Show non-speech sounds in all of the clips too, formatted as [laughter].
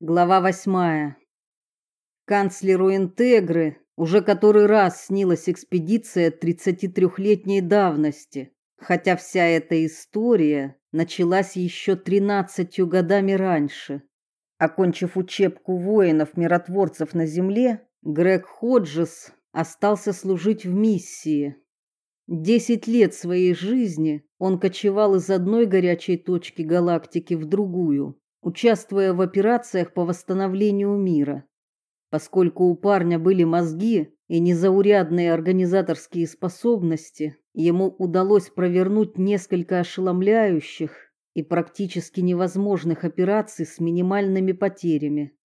Глава восьмая. Канцлеру Интегры уже который раз снилась экспедиция 33-летней давности, хотя вся эта история началась еще 13 годами раньше. Окончив учебку воинов-миротворцев на земле, Грег Ходжес остался служить в миссии. Десять лет своей жизни он кочевал из одной горячей точки галактики в другую участвуя в операциях по восстановлению мира. Поскольку у парня были мозги и незаурядные организаторские способности, ему удалось провернуть несколько ошеломляющих и практически невозможных операций с минимальными потерями.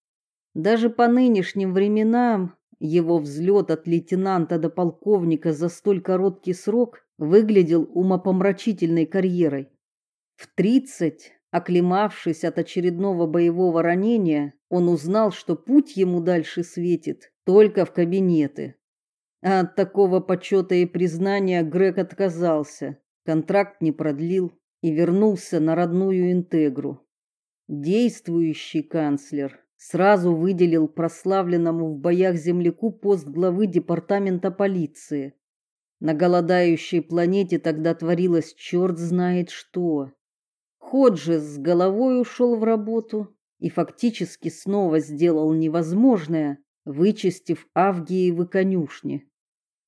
Даже по нынешним временам его взлет от лейтенанта до полковника за столь короткий срок выглядел умопомрачительной карьерой. В 30 Оклемавшись от очередного боевого ранения, он узнал, что путь ему дальше светит только в кабинеты. А от такого почета и признания Грег отказался, контракт не продлил и вернулся на родную Интегру. Действующий канцлер сразу выделил прославленному в боях земляку пост главы департамента полиции. На голодающей планете тогда творилось черт знает что. Ходжес с головой ушел в работу и фактически снова сделал невозможное, вычистив Авгиевы конюшни.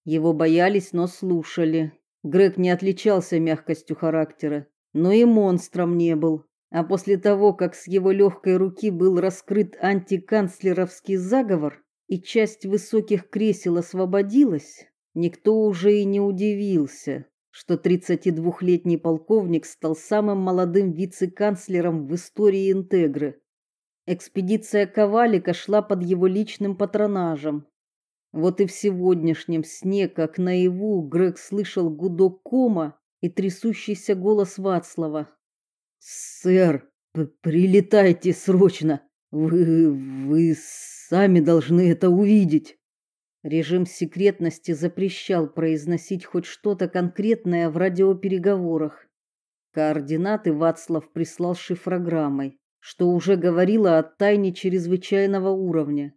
Его боялись, но слушали. Грег не отличался мягкостью характера, но и монстром не был. А после того, как с его легкой руки был раскрыт антиканцлеровский заговор и часть высоких кресел освободилась, никто уже и не удивился что 32-летний полковник стал самым молодым вице-канцлером в истории Интегры. Экспедиция Ковалика шла под его личным патронажем. Вот и в сегодняшнем сне, как наяву, Грег слышал гудок кома и трясущийся голос Вацлава. «Сэр, прилетайте срочно! Вы... вы сами должны это увидеть!» Режим секретности запрещал произносить хоть что-то конкретное в радиопереговорах. Координаты Вацлав прислал шифрограммой, что уже говорило о тайне чрезвычайного уровня.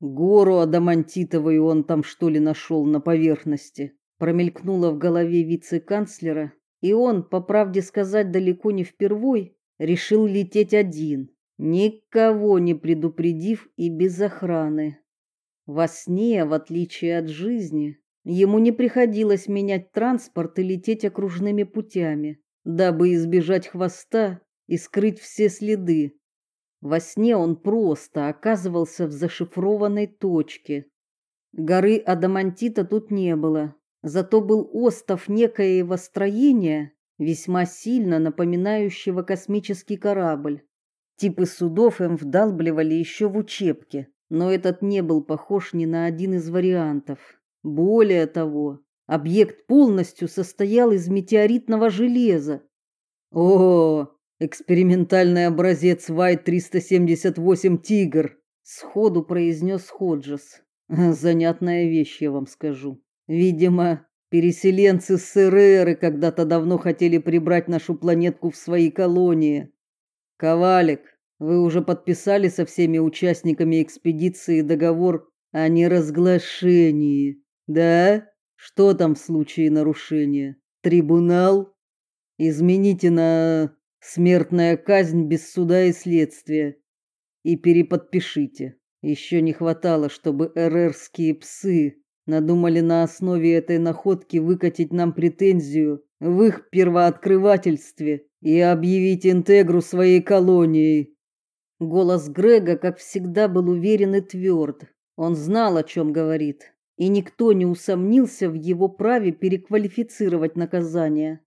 Гору адамантитовую он там что ли нашел на поверхности. Промелькнуло в голове вице-канцлера, и он, по правде сказать, далеко не впервой, решил лететь один, никого не предупредив и без охраны. Во сне, в отличие от жизни, ему не приходилось менять транспорт и лететь окружными путями, дабы избежать хвоста и скрыть все следы. Во сне он просто оказывался в зашифрованной точке. Горы Адамантита тут не было, зато был остов некоего строения, весьма сильно напоминающего космический корабль. Типы судов им вдалбливали еще в учебке но этот не был похож ни на один из вариантов. Более того, объект полностью состоял из метеоритного железа. О, экспериментальный образец Y-378 Тигр, сходу произнес Ходжес. [laughs] Занятная вещь, я вам скажу. Видимо, переселенцы с Эреры когда-то давно хотели прибрать нашу планетку в свои колонии. Ковалик, вы уже подписали со всеми участниками экспедиции договор о неразглашении, да? Что там в случае нарушения? Трибунал? Измените на смертная казнь без суда и следствия и переподпишите. Еще не хватало, чтобы эрерские псы надумали на основе этой находки выкатить нам претензию в их первооткрывательстве и объявить Интегру своей колонией. Голос Грега, как всегда, был уверен и тверд. Он знал, о чем говорит, и никто не усомнился в его праве переквалифицировать наказание.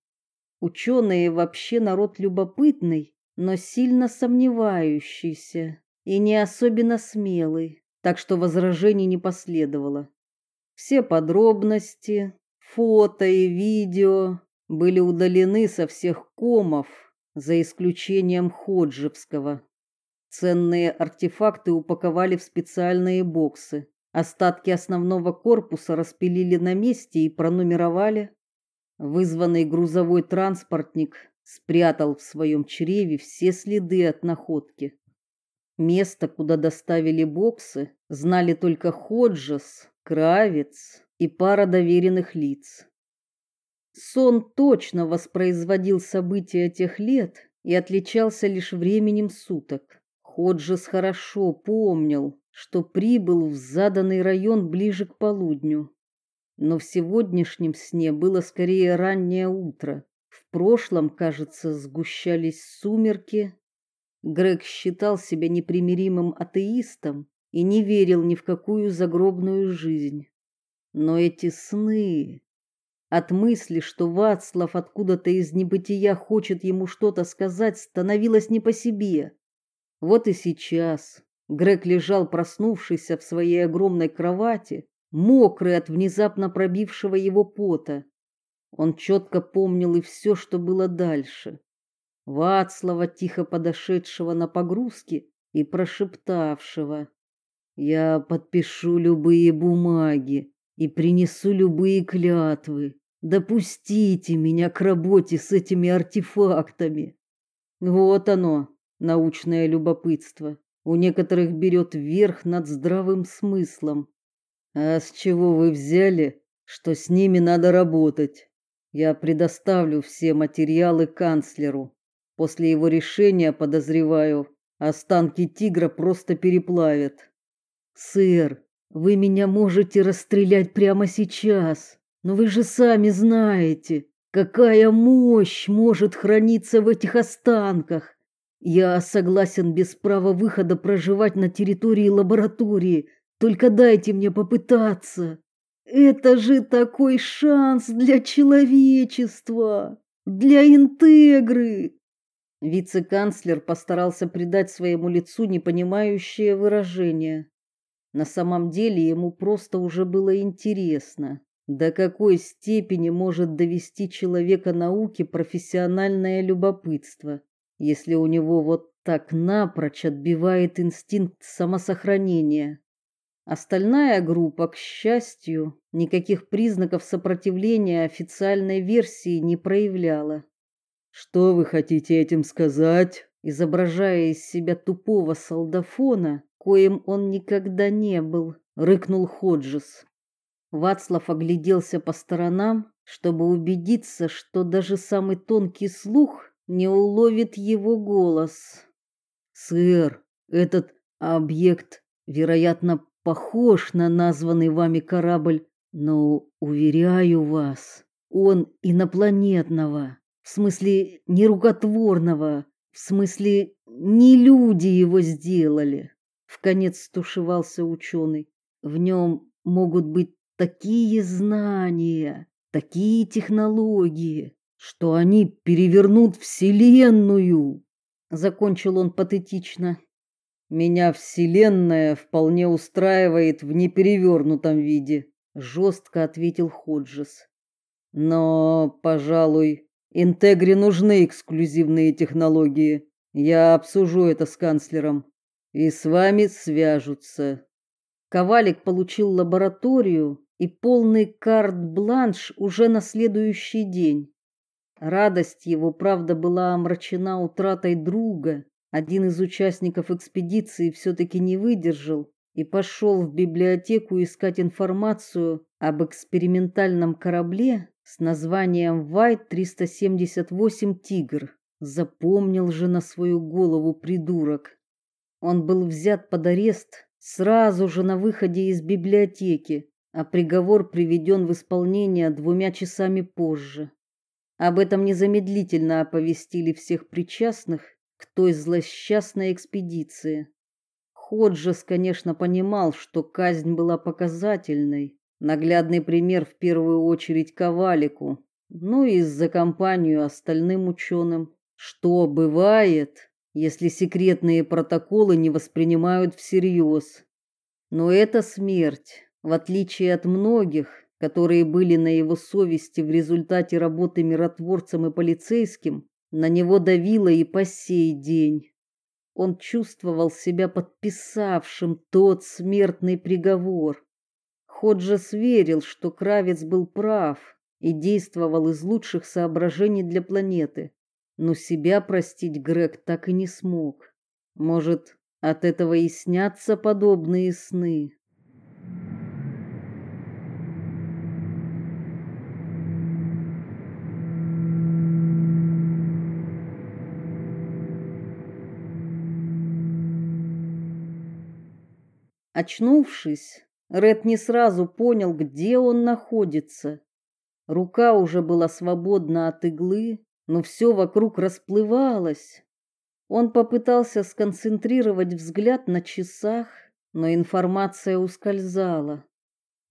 Ученые вообще народ любопытный, но сильно сомневающийся и не особенно смелый, так что возражений не последовало. Все подробности, фото и видео были удалены со всех комов, за исключением Ходжевского. Ценные артефакты упаковали в специальные боксы. Остатки основного корпуса распилили на месте и пронумеровали. Вызванный грузовой транспортник спрятал в своем чреве все следы от находки. Место, куда доставили боксы, знали только Ходжес, Кравец и пара доверенных лиц. Сон точно воспроизводил события тех лет и отличался лишь временем суток. Ходжес хорошо помнил, что прибыл в заданный район ближе к полудню. Но в сегодняшнем сне было скорее раннее утро. В прошлом, кажется, сгущались сумерки. Грег считал себя непримиримым атеистом и не верил ни в какую загробную жизнь. Но эти сны от мысли, что Вацлав откуда-то из небытия хочет ему что-то сказать, становилось не по себе. Вот и сейчас Грег лежал проснувшийся в своей огромной кровати, мокрый от внезапно пробившего его пота. Он четко помнил и все, что было дальше. Вацлава, тихо подошедшего на погрузке и прошептавшего: "Я подпишу любые бумаги, и принесу любые клятвы. Допустите меня к работе с этими артефактами. Вот оно, научное любопытство. У некоторых берет верх над здравым смыслом. А с чего вы взяли, что с ними надо работать? Я предоставлю все материалы канцлеру. После его решения, подозреваю, останки тигра просто переплавят. Сэр, вы меня можете расстрелять прямо сейчас, но вы же сами знаете, какая мощь может храниться в этих останках. Я согласен без права выхода проживать на территории лаборатории, только дайте мне попытаться. Это же такой шанс для человечества, для интегры. Вице-канцлер постарался придать своему лицу непонимающее выражение. На самом деле ему просто уже было интересно, до какой степени может довести человека науки профессиональное любопытство, если у него вот так напрочь отбивает инстинкт самосохранения. Остальная группа, к счастью, никаких признаков сопротивления официальной версии не проявляла. Что вы хотите этим сказать? Изображая из себя тупого солдафона, коим он никогда не был, рыкнул Ходжес. Вацлав огляделся по сторонам, чтобы убедиться, что даже самый тонкий слух не уловит его голос. Сэр, этот объект, вероятно, похож на названный вами корабль, но уверяю вас, он инопланетного, в смысле нерукотворного, в смысле не люди его сделали. В конец стушевался ученый. В нем могут быть такие знания, такие технологии, что они перевернут вселенную. Закончил он патетично. Меня вселенная вполне устраивает в неперевернутом виде, жестко ответил Ходжес. Но, пожалуй, Интегре нужны эксклюзивные технологии. Я обсужу это с канцлером и с вами свяжутся. Ковалик получил лабораторию и полный карт-бланш уже на следующий день. Радость его, правда, была омрачена утратой друга. Один из участников экспедиции все таки не выдержал и пошел в библиотеку искать информацию об экспериментальном корабле с названием Вайт-378 Тигр. Запомнил же на свою голову придурок. Он был взят под арест сразу же на выходе из библиотеки, а приговор приведен в исполнение двумя часами позже. Об этом незамедлительно оповестили всех причастных к той злосчастной экспедиции. Ходжес, конечно, понимал, что казнь была показательной, наглядный пример в первую очередь Ковалику, ну и за компанию остальным ученым. Что бывает, если секретные протоколы не воспринимают всерьез. Но эта смерть, в отличие от многих, которые были на его совести в результате работы миротворцем и полицейским, на него давила и по сей день. Он чувствовал себя подписавшим тот смертный приговор. Ходжес верил, что Кравец был прав и действовал из лучших соображений для планеты но себя простить Грег так и не смог. Может, От этого и снятся подобные сны. Очнувшись, Ред не сразу понял, где он находится. Рука уже была свободна от иглы, но все вокруг расплывалось. Он попытался сконцентрировать взгляд на часах, но информация ускользала.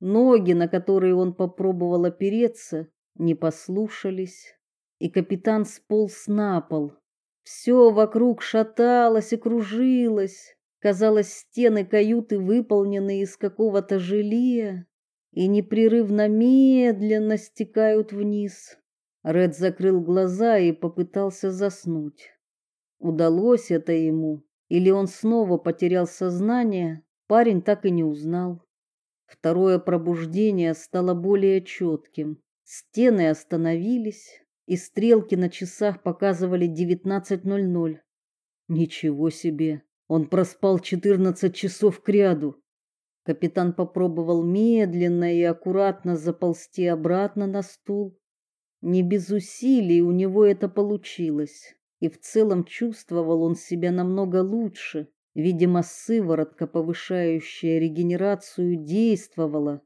Ноги, на которые он попробовал опереться, не послушались, и капитан сполз на пол. Все вокруг шаталось и кружилось. Казалось, стены каюты выполнены из какого-то желе и непрерывно медленно стекают вниз. Ред закрыл глаза и попытался заснуть. Удалось это ему, или он снова потерял сознание, парень так и не узнал. Второе пробуждение стало более четким. Стены остановились, и стрелки на часах показывали 19:00. Ничего себе. Он проспал 14 часов кряду. Капитан попробовал медленно и аккуратно заползти обратно на стул. Не без усилий у него это получилось, и в целом чувствовал он себя намного лучше. Видимо, сыворотка, повышающая регенерацию, действовала.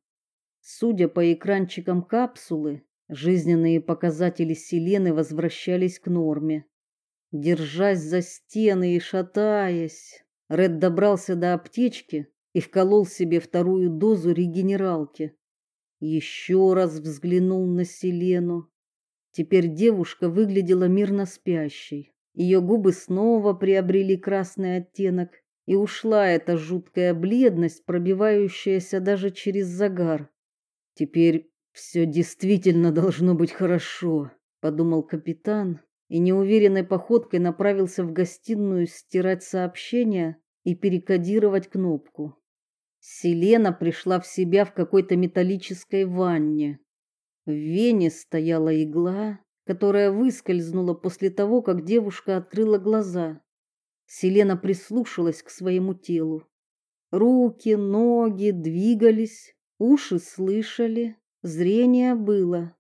Судя по экранчикам капсулы, жизненные показатели Селены возвращались к норме. Держась за стены и шатаясь, Ред добрался до аптечки и вколол себе вторую дозу регенералки. Еще раз взглянул на Селену. Теперь девушка выглядела мирно спящей. Ее губы снова приобрели красный оттенок, и ушла эта жуткая бледность, пробивающаяся даже через загар. Теперь все действительно должно быть хорошо, подумал капитан и неуверенной походкой направился в гостиную стирать сообщения и перекодировать кнопку. Селена пришла в себя в какой-то металлической ванне. В вене стояла игла, которая выскользнула после того, как девушка открыла глаза. Селена прислушалась к своему телу. Руки, ноги двигались, уши слышали, зрение было.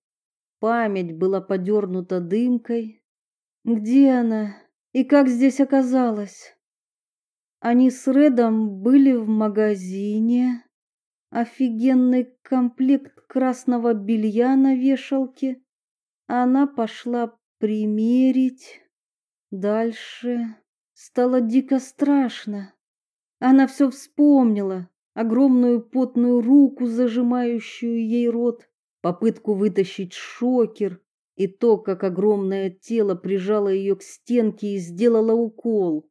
Память была подернута дымкой, где она? И как здесь оказалась? Они с Редом были в магазине. Офигенный комплект красного белья на вешалке. Она пошла примерить. Дальше стало дико страшно. Она все вспомнила. Огромную потную руку, зажимающую ей рот, попытку вытащить шокер, и то, как огромное тело прижало ее к стенке и сделало укол.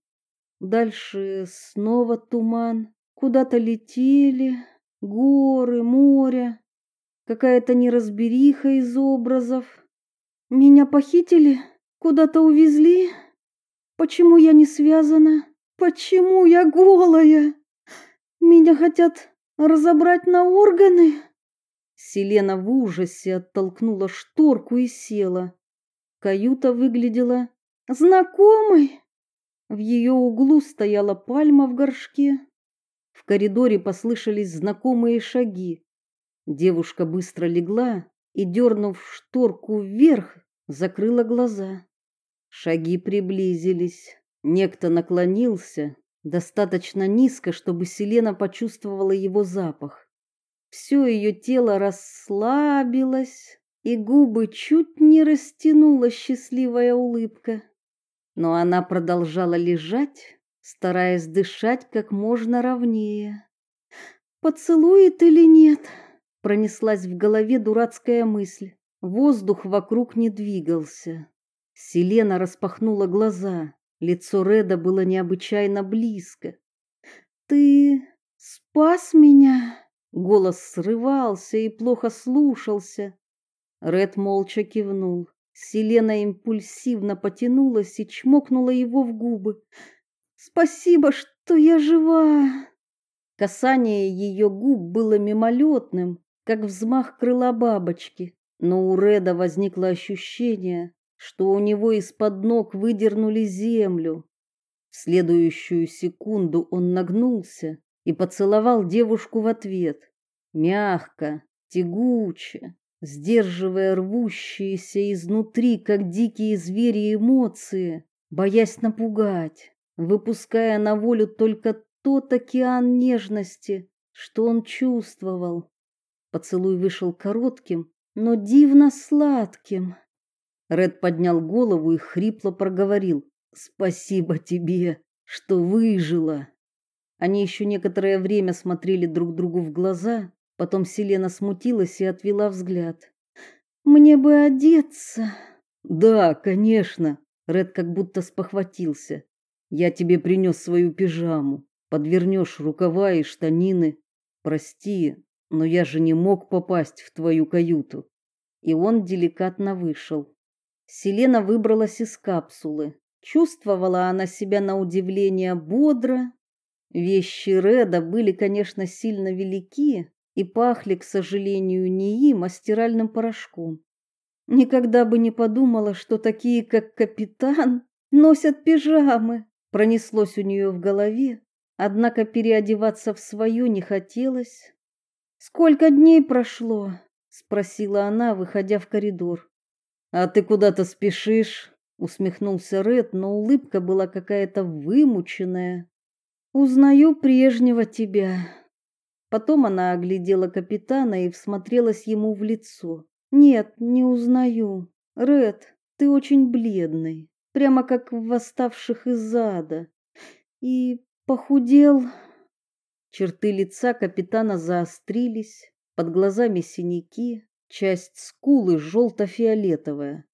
Дальше снова туман, куда-то летели горы, море, какая-то неразбериха из образов. Меня похитили, куда-то увезли. Почему я не связана? Почему я голая? Меня хотят разобрать на органы? Селена в ужасе оттолкнула шторку и села. Каюта выглядела знакомой. В ее углу стояла пальма в горшке. В коридоре послышались знакомые шаги. Девушка быстро легла и, дернув шторку вверх, закрыла глаза. Шаги приблизились. Некто наклонился достаточно низко, чтобы Селена почувствовала его запах. Все ее тело расслабилось, и губы чуть не растянула счастливая улыбка. Но она продолжала лежать, стараясь дышать как можно ровнее. Поцелует или нет? Пронеслась в голове дурацкая мысль. Воздух вокруг не двигался. Селена распахнула глаза. Лицо Реда было необычайно близко. Ты спас меня? Голос срывался и плохо слушался. Ред молча кивнул. Селена импульсивно потянулась и чмокнула его в губы. Спасибо, что я жива. Касание ее губ было мимолетным, как взмах крыла бабочки, но у Реда возникло ощущение, что у него из-под ног выдернули землю. В следующую секунду он нагнулся и поцеловал девушку в ответ. Мягко, тягуче, сдерживая рвущиеся изнутри, как дикие звери, эмоции, боясь напугать, выпуская на волю только тот океан нежности, что он чувствовал. Поцелуй вышел коротким, но дивно сладким. Ред поднял голову и хрипло проговорил: "Спасибо тебе, что выжила". Они еще некоторое время смотрели друг другу в глаза, потом Селена смутилась и отвела взгляд. "Мне бы одеться". "Да, конечно", Ред как будто спохватился. "Я тебе принес свою пижаму. Подвернешь рукава и штанины. Прости, но я же не мог попасть в твою каюту". И он деликатно вышел. Селена выбралась из капсулы. Чувствовала она себя на удивление бодро. Вещи Реда были, конечно, сильно велики и пахли, к сожалению, не им, а стиральным порошком. Никогда бы не подумала, что такие, как капитан, носят пижамы. Пронеслось у нее в голове, однако переодеваться в свою не хотелось. Сколько дней прошло? спросила она, выходя в коридор. А ты куда-то спешишь? усмехнулся Ред, но улыбка была какая-то вымученная. Узнаю прежнего тебя. Потом она оглядела капитана и всмотрелась ему в лицо. Нет, не узнаю. Ред, ты очень бледный, прямо как в восставших из ада. И похудел. Черты лица капитана заострились, под глазами синяки, часть скулы желто-фиолетовая.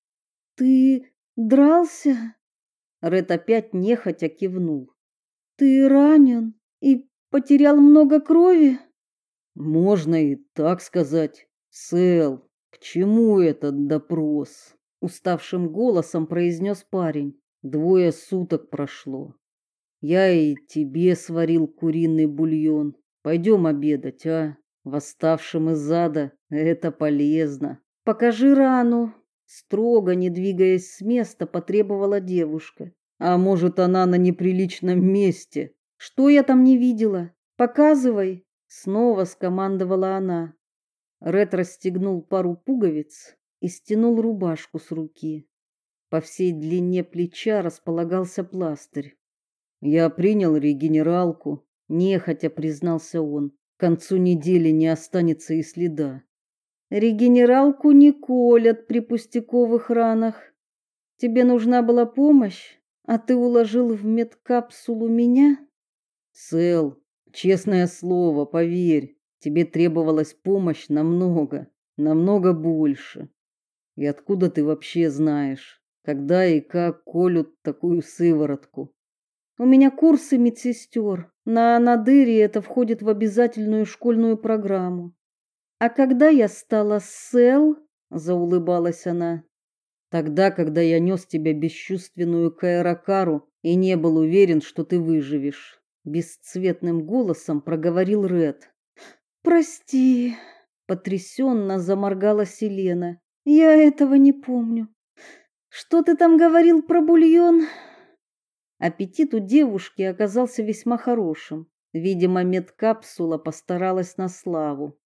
Ты дрался? Ред опять нехотя кивнул. Ты ранен и потерял много крови? Можно и так сказать. Сэл, к чему этот допрос? Уставшим голосом произнес парень. Двое суток прошло. Я и тебе сварил куриный бульон. Пойдем обедать, а? Восставшим из ада это полезно. Покажи рану. Строго, не двигаясь с места, потребовала девушка. А может, она на неприличном месте? Что я там не видела? Показывай, снова скомандовала она. Ред расстегнул пару пуговиц и стянул рубашку с руки. По всей длине плеча располагался пластырь. Я принял регенералку, нехотя признался он. К концу недели не останется и следа. Регенералку не колят при пустяковых ранах. Тебе нужна была помощь, а ты уложил в медкапсулу меня? Сэл, честное слово, поверь, тебе требовалась помощь намного, намного больше. И откуда ты вообще знаешь, когда и как колют такую сыворотку? У меня курсы медсестер. На Анадыре это входит в обязательную школьную программу. А когда я стала сел, заулыбалась она. Тогда, когда я нес тебя бесчувственную к аэрокару и не был уверен, что ты выживешь, бесцветным голосом проговорил Ред. Прости, потрясенно заморгала Селена. Я этого не помню. Что ты там говорил про бульон? Аппетит у девушки оказался весьма хорошим. Видимо, медкапсула постаралась на славу.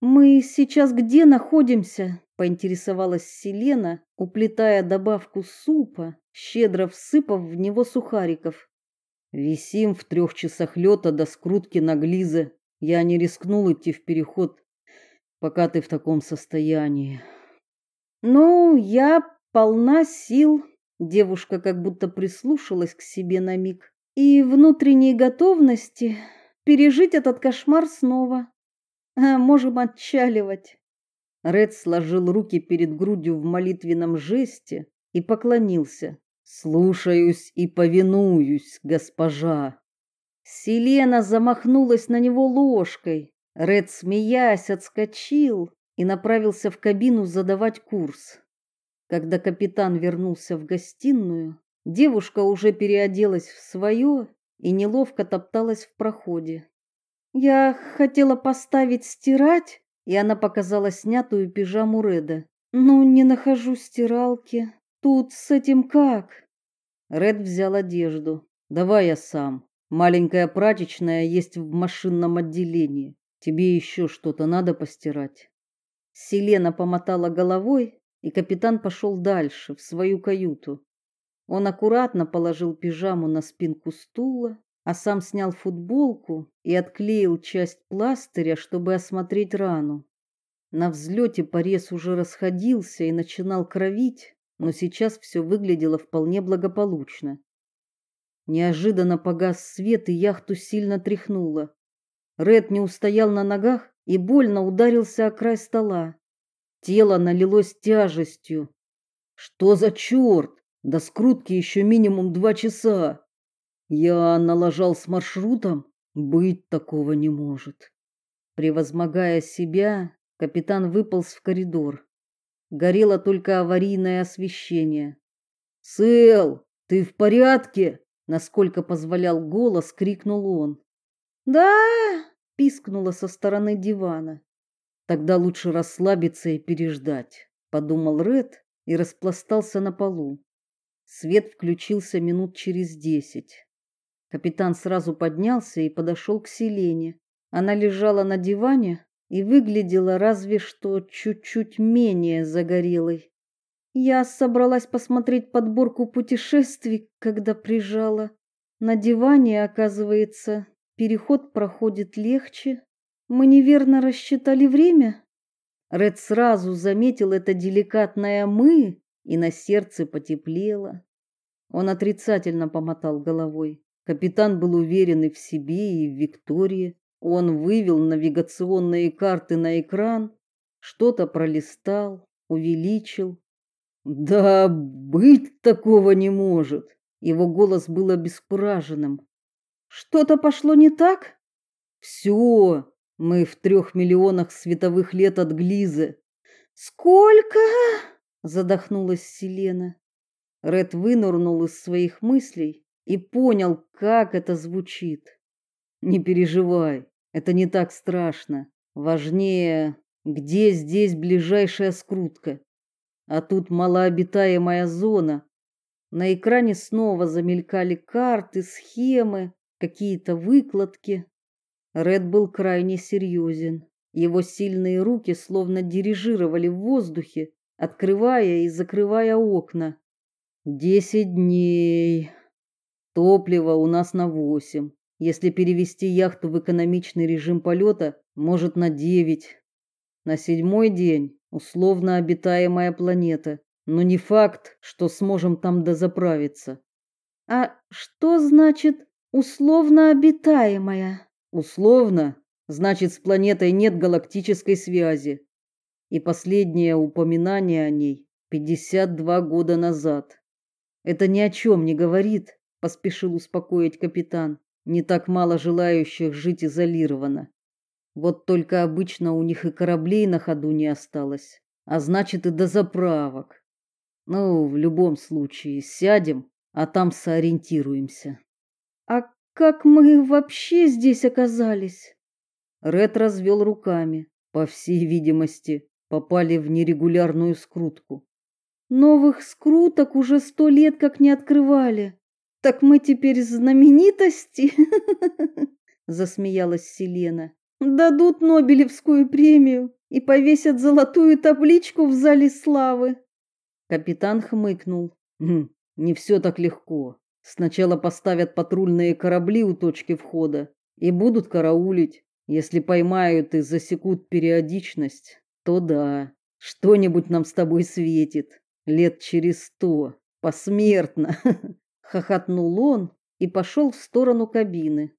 Мы сейчас где находимся? Поинтересовалась Селена, уплетая добавку супа, щедро всыпав в него сухариков. Висим в трех часах лета до скрутки на глизе. Я не рискнул идти в переход, пока ты в таком состоянии. Ну, я полна сил, Девушка как будто прислушалась к себе на миг и внутренней готовности пережить этот кошмар снова. А можем отчаливать. Ред сложил руки перед грудью в молитвенном жесте и поклонился. Слушаюсь и повинуюсь, госпожа. Селена замахнулась на него ложкой. Ред, смеясь, отскочил и направился в кабину задавать курс. Когда капитан вернулся в гостиную, девушка уже переоделась в свое и неловко топталась в проходе. Я хотела поставить стирать, и она показала снятую пижаму Реда. Ну, не нахожу стиралки. Тут с этим как? Ред взял одежду. Давай я сам. Маленькая прачечная есть в машинном отделении. Тебе еще что-то надо постирать. Селена помотала головой, и капитан пошел дальше в свою каюту. Он аккуратно положил пижаму на спинку стула, а сам снял футболку и отклеил часть пластыря, чтобы осмотреть рану. На взлете порез уже расходился и начинал кровить, но сейчас все выглядело вполне благополучно. Неожиданно погас свет, и яхту сильно тряхнуло. Ред не устоял на ногах и больно ударился о край стола. Тело налилось тяжестью. Что за черт? До скрутки еще минимум два часа. Я налажал с маршрутом? Быть такого не может. Превозмогая себя, капитан выполз в коридор. Горело только аварийное освещение. "Сэл, ты в порядке?" насколько позволял голос, крикнул он. "Да!" пискнула со стороны дивана. Тогда лучше расслабиться и переждать, подумал Ред и распластался на полу. Свет включился минут через десять. Капитан сразу поднялся и подошел к Селене. Она лежала на диване и выглядела разве что чуть-чуть менее загорелой. Я собралась посмотреть подборку путешествий, когда прижала. На диване, оказывается, переход проходит легче. Мы неверно рассчитали время. Ред сразу заметил это деликатное мы и на сердце потеплело. Он отрицательно помотал головой. Капитан был уверен и в себе, и в Виктории. Он вывел навигационные карты на экран, что-то пролистал, увеличил. Да быть такого не может. Его голос был обескураженным. Что-то пошло не так? Все, мы в трех миллионах световых лет от Глизы. Сколько? задохнулась Селена. Ред вынырнул из своих мыслей и понял, как это звучит. Не переживай, это не так страшно. Важнее, где здесь ближайшая скрутка. А тут малообитаемая зона. На экране снова замелькали карты, схемы, какие-то выкладки. Ред был крайне серьезен. Его сильные руки словно дирижировали в воздухе, открывая и закрывая окна. Десять дней. Топлива у нас на восемь. Если перевести яхту в экономичный режим полета, может на девять. На седьмой день условно обитаемая планета, но не факт, что сможем там дозаправиться. А что значит условно обитаемая? Условно значит с планетой нет галактической связи. И последнее упоминание о ней 52 года назад. Это ни о чем не говорит, поспешил успокоить капитан. Не так мало желающих жить изолированно. Вот только обычно у них и кораблей на ходу не осталось, а значит и до заправок. Ну, в любом случае, сядем, а там сориентируемся. А как мы вообще здесь оказались? Ред развел руками. По всей видимости, попали в нерегулярную скрутку. Новых скруток уже сто лет как не открывали. Так мы теперь знаменитости? [laughs] Засмеялась Селена. Дадут Нобелевскую премию и повесят золотую табличку в зале славы. Капитан хмыкнул. «Хм, не все так легко. Сначала поставят патрульные корабли у точки входа и будут караулить. Если поймают и засекут периодичность, то да, что-нибудь нам с тобой светит. Лет через сто. Посмертно. [laughs] хохотнул он и пошел в сторону кабины.